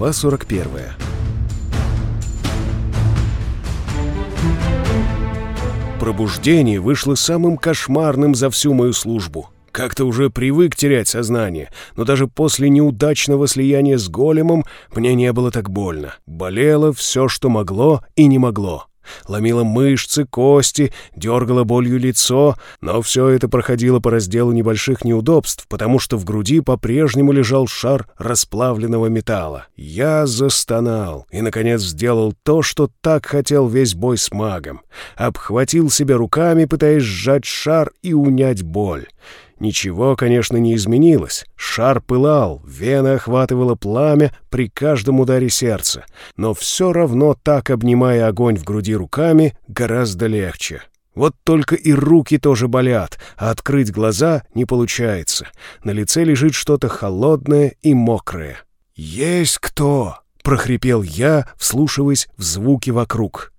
Глава 41 Пробуждение вышло самым кошмарным за всю мою службу. Как-то уже привык терять сознание, но даже после неудачного слияния с големом мне не было так больно. Болело все, что могло и не могло ломила мышцы, кости, дергала болью лицо, но все это проходило по разделу небольших неудобств, потому что в груди по-прежнему лежал шар расплавленного металла. Я застонал и, наконец, сделал то, что так хотел весь бой с магом. Обхватил себя руками, пытаясь сжать шар и унять боль. Ничего, конечно, не изменилось. Шар пылал, вена охватывала пламя при каждом ударе сердца. Но все равно так, обнимая огонь в груди руками, гораздо легче. Вот только и руки тоже болят, а открыть глаза не получается. На лице лежит что-то холодное и мокрое. «Есть кто?» — прохрипел я, вслушиваясь в звуки вокруг.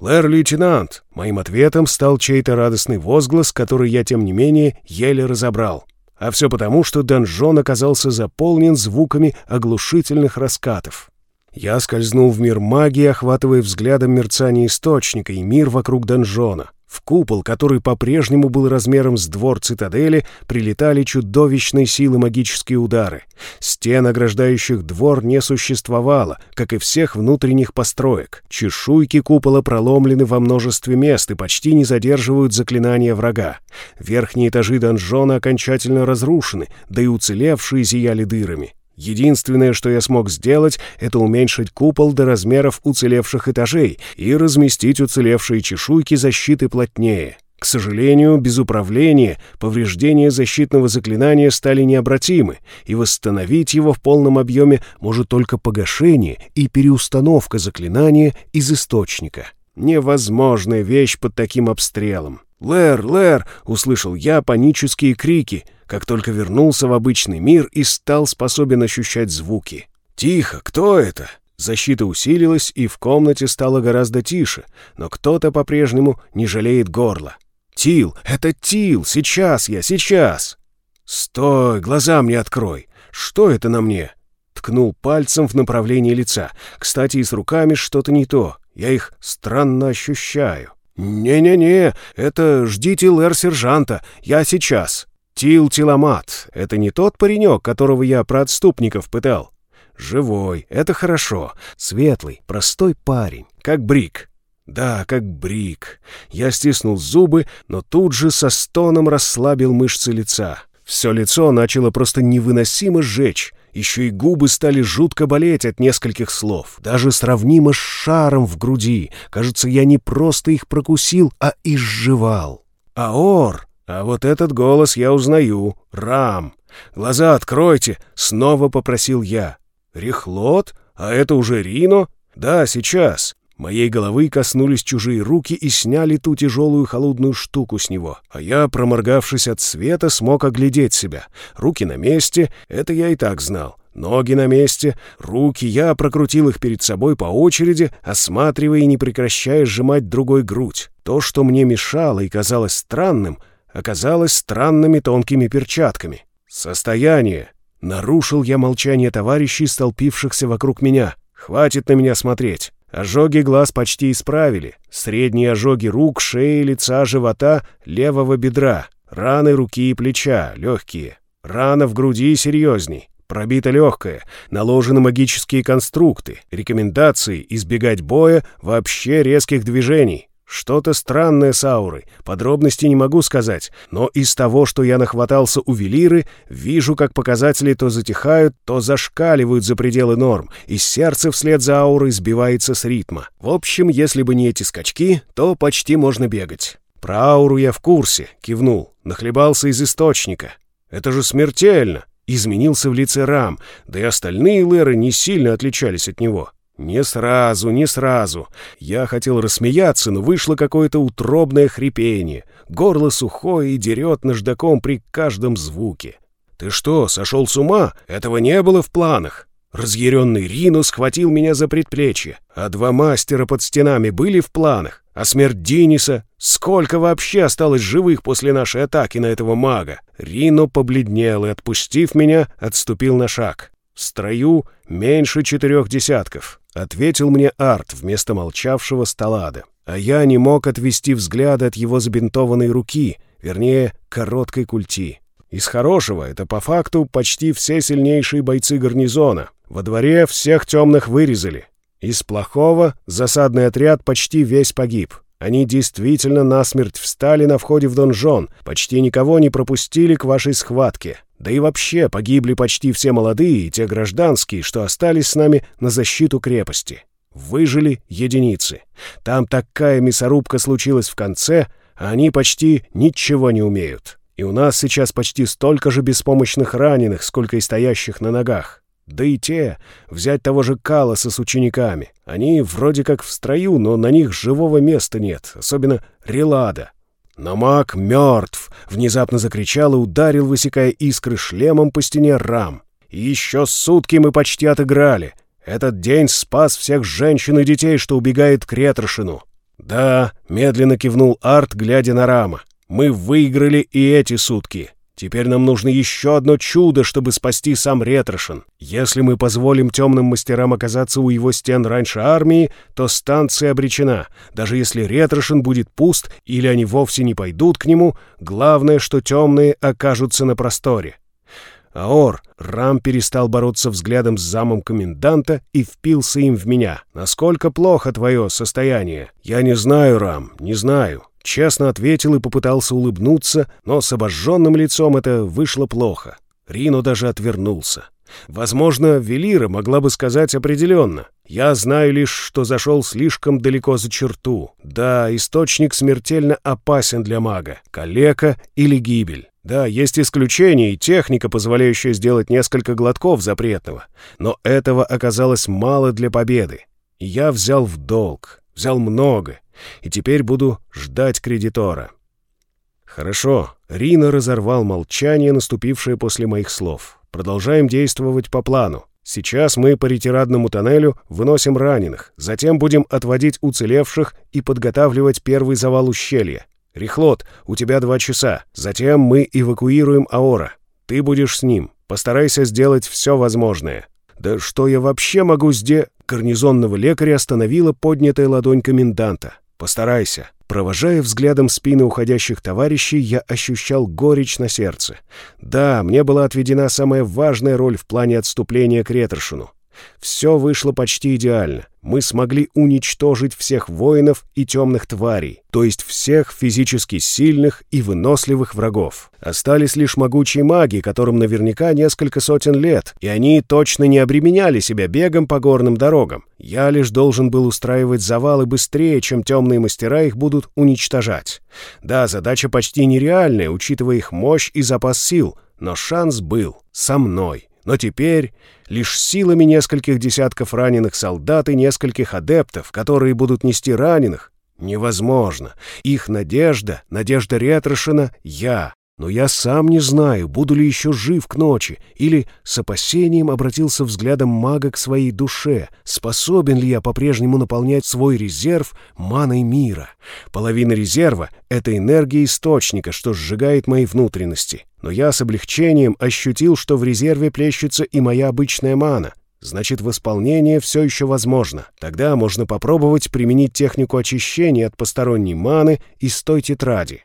«Лэр-лейтенант!» Моим ответом стал чей-то радостный возглас, который я, тем не менее, еле разобрал. А все потому, что донжон оказался заполнен звуками оглушительных раскатов. Я скользнул в мир магии, охватывая взглядом мерцание источника и мир вокруг донжона. В купол, который по-прежнему был размером с двор цитадели, прилетали чудовищные силы магические удары. Стен, ограждающих двор, не существовало, как и всех внутренних построек. Чешуйки купола проломлены во множестве мест и почти не задерживают заклинания врага. Верхние этажи донжона окончательно разрушены, да и уцелевшие зияли дырами. Единственное, что я смог сделать, это уменьшить купол до размеров уцелевших этажей и разместить уцелевшие чешуйки защиты плотнее. К сожалению, без управления повреждения защитного заклинания стали необратимы, и восстановить его в полном объеме может только погашение и переустановка заклинания из источника. Невозможная вещь под таким обстрелом. «Лэр, Лэр!» — услышал я панические крики — как только вернулся в обычный мир и стал способен ощущать звуки. «Тихо! Кто это?» Защита усилилась, и в комнате стало гораздо тише, но кто-то по-прежнему не жалеет горла. «Тил! Это Тил! Сейчас я! Сейчас!» «Стой! Глаза мне открой! Что это на мне?» Ткнул пальцем в направлении лица. Кстати, и с руками что-то не то. Я их странно ощущаю. «Не-не-не, это ждите лэр-сержанта. Я сейчас». Тил Тиламат — это не тот паренек, которого я про отступников пытал. Живой, это хорошо. Светлый, простой парень, как Брик. Да, как Брик. Я стиснул зубы, но тут же со стоном расслабил мышцы лица. Все лицо начало просто невыносимо сжечь. Еще и губы стали жутко болеть от нескольких слов. Даже сравнимо с шаром в груди. Кажется, я не просто их прокусил, а изживал. Аор а вот этот голос я узнаю. Рам. Глаза откройте, снова попросил я. Рехлот? А это уже Рино? Да, сейчас. Моей головы коснулись чужие руки и сняли ту тяжелую холодную штуку с него. А я, проморгавшись от света, смог оглядеть себя. Руки на месте, это я и так знал. Ноги на месте, руки, я прокрутил их перед собой по очереди, осматривая и не прекращая сжимать другой грудь. То, что мне мешало и казалось странным, оказалась странными тонкими перчатками. «Состояние!» Нарушил я молчание товарищей, столпившихся вокруг меня. «Хватит на меня смотреть!» Ожоги глаз почти исправили. Средние ожоги рук, шеи, лица, живота, левого бедра. Раны руки и плеча, легкие. Рана в груди серьезней. Пробита легкая. Наложены магические конструкты. Рекомендации избегать боя, вообще резких движений. Что-то странное с аурой, подробностей не могу сказать, но из того, что я нахватался у Велиры, вижу, как показатели то затихают, то зашкаливают за пределы норм, и сердце вслед за аурой сбивается с ритма. В общем, если бы не эти скачки, то почти можно бегать. Про ауру я в курсе, кивнул, нахлебался из источника. Это же смертельно! Изменился в лице Рам, да и остальные лэры не сильно отличались от него. Не сразу, не сразу. Я хотел рассмеяться, но вышло какое-то утробное хрипение. Горло сухое и дерет наждаком при каждом звуке. «Ты что, сошел с ума? Этого не было в планах!» Разъяренный Рино схватил меня за предплечье. А два мастера под стенами были в планах. А смерть Диниса? Сколько вообще осталось живых после нашей атаки на этого мага? Рино побледнел и, отпустив меня, отступил на шаг. В строю меньше четырех десятков», — ответил мне Арт вместо молчавшего Сталада. А я не мог отвести взгляд от его забинтованной руки, вернее, короткой культи. Из хорошего это по факту почти все сильнейшие бойцы гарнизона. Во дворе всех темных вырезали. Из плохого засадный отряд почти весь погиб. Они действительно насмерть встали на входе в донжон, почти никого не пропустили к вашей схватке. Да и вообще погибли почти все молодые и те гражданские, что остались с нами на защиту крепости. Выжили единицы. Там такая мясорубка случилась в конце, а они почти ничего не умеют. И у нас сейчас почти столько же беспомощных раненых, сколько и стоящих на ногах. Да и те, взять того же Калоса с учениками. Они вроде как в строю, но на них живого места нет, особенно Релада. Но маг мертв, внезапно закричал и ударил, высекая искры шлемом по стене рам. И еще сутки мы почти отыграли. Этот день спас всех женщин и детей, что убегает к Ретрошину. Да, медленно кивнул Арт, глядя на Рама. Мы выиграли и эти сутки. Теперь нам нужно еще одно чудо, чтобы спасти сам Ретрошин. Если мы позволим темным мастерам оказаться у его стен раньше армии, то станция обречена. Даже если Ретрошин будет пуст или они вовсе не пойдут к нему, главное, что темные окажутся на просторе. Аор, Рам перестал бороться взглядом с замом коменданта и впился им в меня. «Насколько плохо твое состояние?» «Я не знаю, Рам, не знаю. Честно ответил и попытался улыбнуться, но с обожженным лицом это вышло плохо. Рино даже отвернулся. Возможно, Велира могла бы сказать определенно. Я знаю лишь, что зашел слишком далеко за черту. Да, источник смертельно опасен для мага. Калека или гибель. Да, есть исключения и техника, позволяющая сделать несколько глотков запретного. Но этого оказалось мало для победы. Я взял в долг. Взял много и теперь буду ждать кредитора. Хорошо, Рина разорвал молчание, наступившее после моих слов. Продолжаем действовать по плану. Сейчас мы по ретирадному тоннелю выносим раненых, затем будем отводить уцелевших и подготавливать первый завал ущелья. Рихлот, у тебя два часа. Затем мы эвакуируем Аора. Ты будешь с ним. Постарайся сделать все возможное. Да что я вообще могу сделать? Гарнизонного лекаря остановила поднятая ладонь коменданта. Постарайся. Провожая взглядом спины уходящих товарищей, я ощущал горечь на сердце. Да, мне была отведена самая важная роль в плане отступления к Ретершину. Все вышло почти идеально. Мы смогли уничтожить всех воинов и темных тварей, то есть всех физически сильных и выносливых врагов. Остались лишь могучие маги, которым наверняка несколько сотен лет, и они точно не обременяли себя бегом по горным дорогам. Я лишь должен был устраивать завалы быстрее, чем темные мастера их будут уничтожать. Да, задача почти нереальная, учитывая их мощь и запас сил, но шанс был со мной. Но теперь лишь силами нескольких десятков раненых солдат и нескольких адептов, которые будут нести раненых, невозможно. Их надежда, надежда Ретрошина — я. Но я сам не знаю, буду ли еще жив к ночи, или с опасением обратился взглядом мага к своей душе, способен ли я по-прежнему наполнять свой резерв маной мира. Половина резерва — это энергия источника, что сжигает мои внутренности. Но я с облегчением ощутил, что в резерве плещется и моя обычная мана. Значит, восполнение все еще возможно. Тогда можно попробовать применить технику очищения от посторонней маны из той тетради.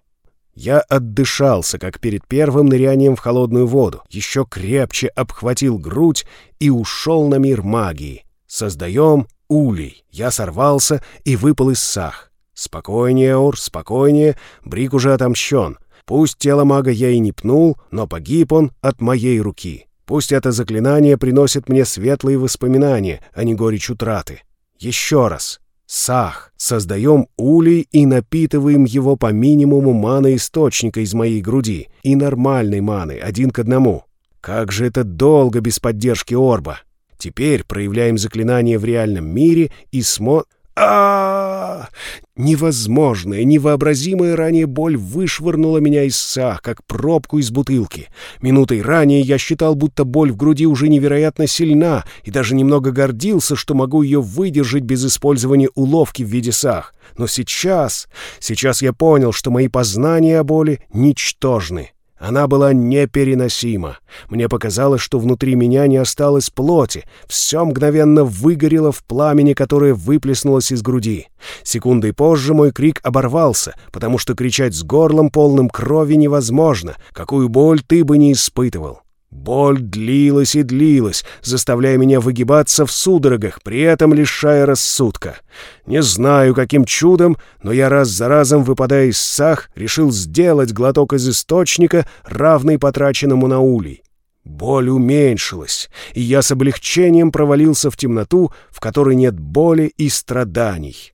Я отдышался, как перед первым нырянием в холодную воду, еще крепче обхватил грудь и ушел на мир магии. Создаем улей. Я сорвался и выпал из сах. Спокойнее, Ор, спокойнее, Брик уже отомщен. Пусть тело мага я и не пнул, но погиб он от моей руки. Пусть это заклинание приносит мне светлые воспоминания, а не горечь утраты. Еще раз. Сах. Создаем улей и напитываем его по минимуму маны источника из моей груди и нормальной маны, один к одному. Как же это долго без поддержки Орба. Теперь проявляем заклинание в реальном мире и смо а, Невозможная, невообразимая ранее боль вышвырнула меня из сах, как пробку из бутылки. Минутой ранее я считал, будто боль в груди уже невероятно сильна, и даже немного гордился, что могу ее выдержать без использования уловки в виде сах. Но сейчас, сейчас я понял, что мои познания о боли ничтожны. Она была непереносима. Мне показалось, что внутри меня не осталось плоти. Все мгновенно выгорело в пламени, которое выплеснулось из груди. Секундой позже мой крик оборвался, потому что кричать с горлом полным крови невозможно, какую боль ты бы не испытывал. Боль длилась и длилась, заставляя меня выгибаться в судорогах, при этом лишая рассудка. Не знаю, каким чудом, но я раз за разом, выпадая из сах, решил сделать глоток из источника, равный потраченному на улей. Боль уменьшилась, и я с облегчением провалился в темноту, в которой нет боли и страданий.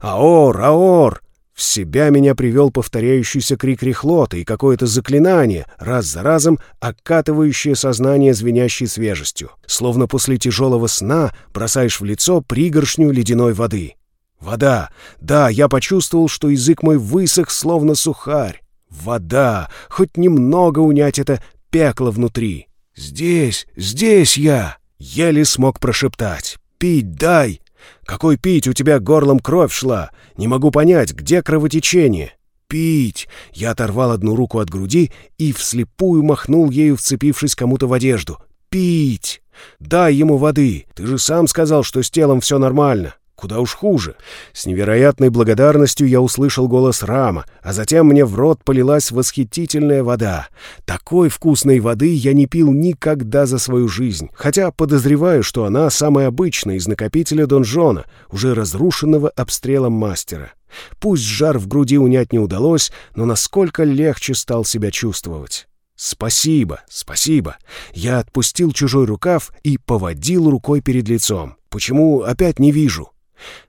«Аор! Аор!» В себя меня привел повторяющийся крик рехлота и какое-то заклинание, раз за разом окатывающее сознание звенящей свежестью. Словно после тяжелого сна бросаешь в лицо пригоршню ледяной воды. Вода. Да, я почувствовал, что язык мой высох, словно сухарь. Вода. Хоть немного унять это пекло внутри. «Здесь, здесь я!» Еле смог прошептать. «Пить дай!» «Какой пить? У тебя горлом кровь шла. Не могу понять, где кровотечение?» «Пить!» Я оторвал одну руку от груди и вслепую махнул ею, вцепившись кому-то в одежду. «Пить! Дай ему воды! Ты же сам сказал, что с телом все нормально!» Куда уж хуже. С невероятной благодарностью я услышал голос Рама, а затем мне в рот полилась восхитительная вода. Такой вкусной воды я не пил никогда за свою жизнь, хотя подозреваю, что она самая обычная из накопителя донжона, уже разрушенного обстрелом мастера. Пусть жар в груди унять не удалось, но насколько легче стал себя чувствовать. «Спасибо, спасибо!» Я отпустил чужой рукав и поводил рукой перед лицом. «Почему опять не вижу?»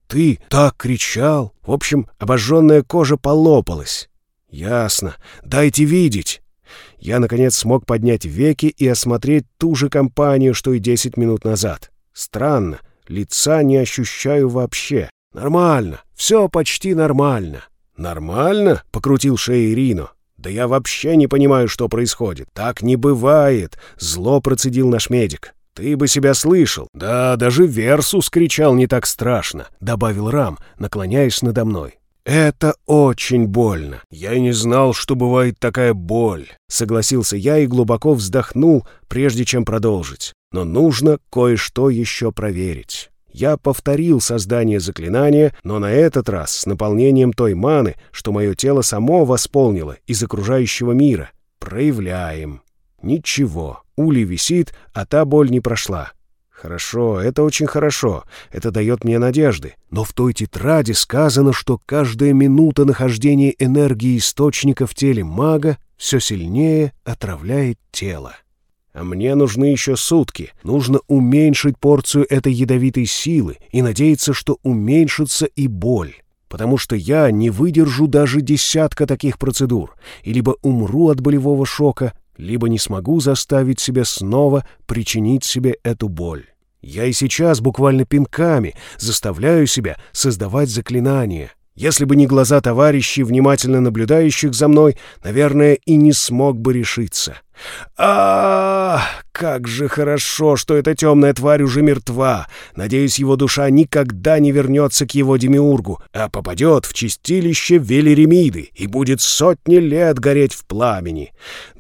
Ты так кричал. В общем, обожженная кожа полопалась. Ясно. Дайте видеть. Я, наконец, смог поднять веки и осмотреть ту же компанию, что и десять минут назад. Странно. Лица не ощущаю вообще. Нормально. Все почти нормально. Нормально? Покрутил шею Рино. Да я вообще не понимаю, что происходит. Так не бывает. Зло процедил наш медик. «Ты бы себя слышал. Да, даже Версус кричал не так страшно», — добавил Рам, наклоняясь надо мной. «Это очень больно. Я и не знал, что бывает такая боль», — согласился я и глубоко вздохнул, прежде чем продолжить. «Но нужно кое-что еще проверить». Я повторил создание заклинания, но на этот раз с наполнением той маны, что мое тело само восполнило из окружающего мира. Проявляем. Ничего. Ули висит, а та боль не прошла. Хорошо, это очень хорошо, это дает мне надежды. Но в той тетради сказано, что каждая минута нахождения энергии источника в теле мага все сильнее отравляет тело. А мне нужны еще сутки. Нужно уменьшить порцию этой ядовитой силы и надеяться, что уменьшится и боль. Потому что я не выдержу даже десятка таких процедур, и либо умру от болевого шока, либо не смогу заставить себя снова причинить себе эту боль. Я и сейчас буквально пинками заставляю себя создавать заклинания. Если бы не глаза товарищей, внимательно наблюдающих за мной, наверное, и не смог бы решиться. А, -а, а Как же хорошо, что эта темная тварь уже мертва. Надеюсь, его душа никогда не вернется к его демиургу, а попадет в чистилище Велеремиды и будет сотни лет гореть в пламени.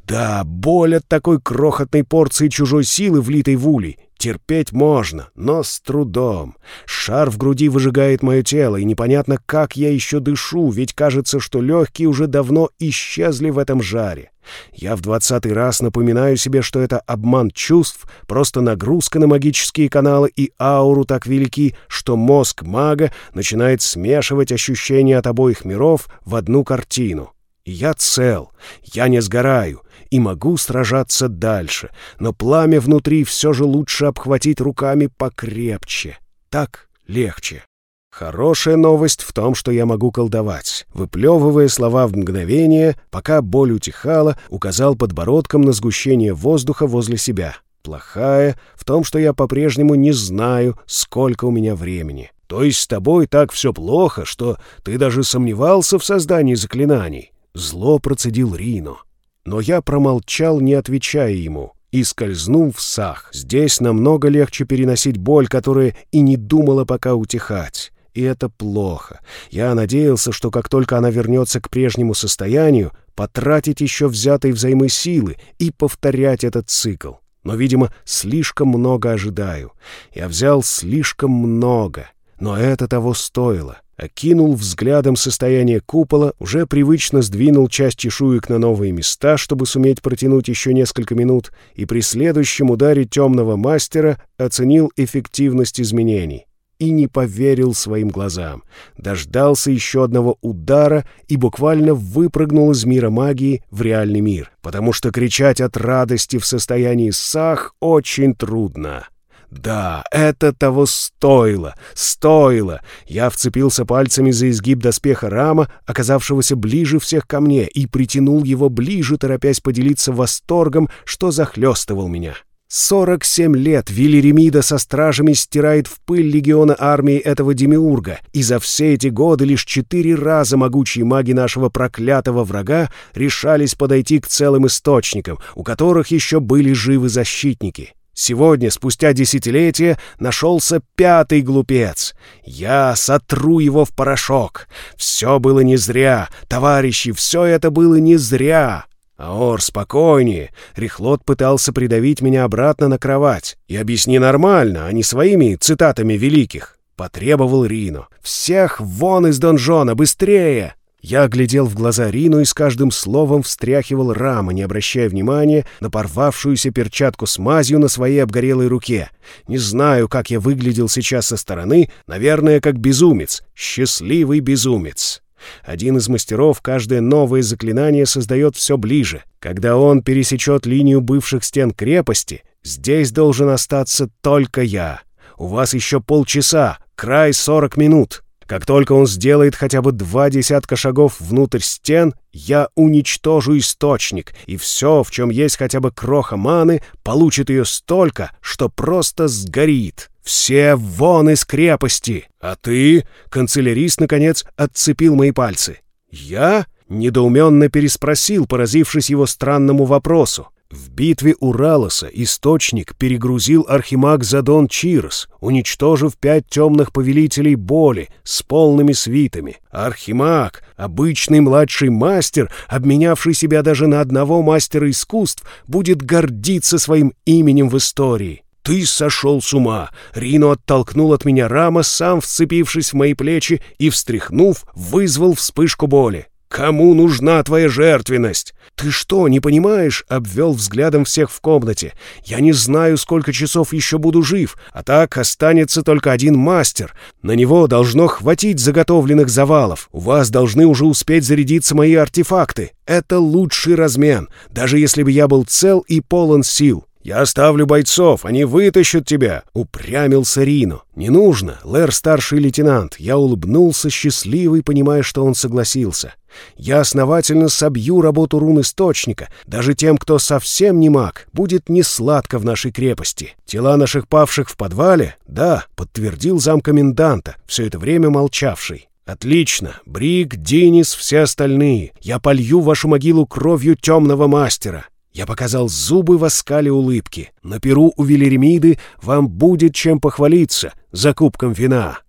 Да, боль от такой крохотной порции чужой силы, влитой в улей, терпеть можно, но с трудом. Шар в груди выжигает мое тело, и непонятно, как я еще дышу, ведь кажется, что легкие уже давно исчезли в этом жаре. Я в двадцатый раз напоминаю себе, что это обман чувств, просто нагрузка на магические каналы и ауру так велики, что мозг мага начинает смешивать ощущения от обоих миров в одну картину. Я цел, я не сгораю и могу сражаться дальше, но пламя внутри все же лучше обхватить руками покрепче. Так легче. Хорошая новость в том, что я могу колдовать. Выплевывая слова в мгновение, пока боль утихала, указал подбородком на сгущение воздуха возле себя. Плохая в том, что я по-прежнему не знаю, сколько у меня времени. То есть с тобой так все плохо, что ты даже сомневался в создании заклинаний. Зло процедил Рино. Но я промолчал, не отвечая ему, и скользнул в сах. Здесь намного легче переносить боль, которая и не думала пока утихать. И это плохо. Я надеялся, что как только она вернется к прежнему состоянию, потратить еще взятые взаймы силы и повторять этот цикл. Но, видимо, слишком много ожидаю. Я взял слишком много, но это того стоило. Окинул взглядом состояние купола, уже привычно сдвинул часть чешуек на новые места, чтобы суметь протянуть еще несколько минут, и при следующем ударе темного мастера оценил эффективность изменений. И не поверил своим глазам. Дождался еще одного удара и буквально выпрыгнул из мира магии в реальный мир, потому что кричать от радости в состоянии сах очень трудно. Да, это того стоило, стоило. Я вцепился пальцами за изгиб доспеха рама, оказавшегося ближе всех ко мне, и притянул его ближе, торопясь поделиться восторгом, что захлестывал меня. Сорок семь лет Вилеремида со стражами стирает в пыль легиона армии этого демиурга, и за все эти годы лишь четыре раза могучие маги нашего проклятого врага решались подойти к целым источникам, у которых еще были живы защитники. Сегодня, спустя десятилетия, нашелся пятый глупец. Я сотру его в порошок. Все было не зря, товарищи, все это было не зря. Аор, спокойнее. Рихлот пытался придавить меня обратно на кровать. И объясни нормально, а не своими цитатами великих. Потребовал Рино. «Всех вон из донжона, быстрее!» Я глядел в глаза Рину и с каждым словом встряхивал рамы, не обращая внимания на порвавшуюся перчатку с мазью на своей обгорелой руке. Не знаю, как я выглядел сейчас со стороны, наверное, как безумец, счастливый безумец. Один из мастеров каждое новое заклинание создает все ближе. Когда он пересечет линию бывших стен крепости, здесь должен остаться только я. У вас еще полчаса, край сорок минут. Как только он сделает хотя бы два десятка шагов внутрь стен, я уничтожу источник, и все, в чем есть хотя бы кроха маны, получит ее столько, что просто сгорит. Все вон из крепости! А ты, канцелярист, наконец, отцепил мои пальцы. Я недоуменно переспросил, поразившись его странному вопросу. В битве у Ралоса источник перегрузил архимаг Задон Чирос, уничтожив пять темных повелителей боли с полными свитами. Архимаг, обычный младший мастер, обменявший себя даже на одного мастера искусств, будет гордиться своим именем в истории. «Ты сошел с ума!» Рино оттолкнул от меня рама, сам вцепившись в мои плечи и, встряхнув, вызвал вспышку боли. Кому нужна твоя жертвенность? Ты что, не понимаешь? Обвел взглядом всех в комнате. Я не знаю, сколько часов еще буду жив, а так останется только один мастер. На него должно хватить заготовленных завалов. У вас должны уже успеть зарядиться мои артефакты. Это лучший размен, даже если бы я был цел и полон сил. «Я оставлю бойцов, они вытащат тебя!» — упрямился Рино. «Не нужно, Лэр старший лейтенант». Я улыбнулся, счастливый, понимая, что он согласился. «Я основательно собью работу рун Источника. Даже тем, кто совсем не маг, будет несладко в нашей крепости. Тела наших павших в подвале?» «Да», — подтвердил замкоменданта, все это время молчавший. «Отлично. Брик, Денис, все остальные. Я полью вашу могилу кровью темного мастера. Я показал зубы в оскале улыбки. На перу у Велеремиды вам будет чем похвалиться за кубком вина.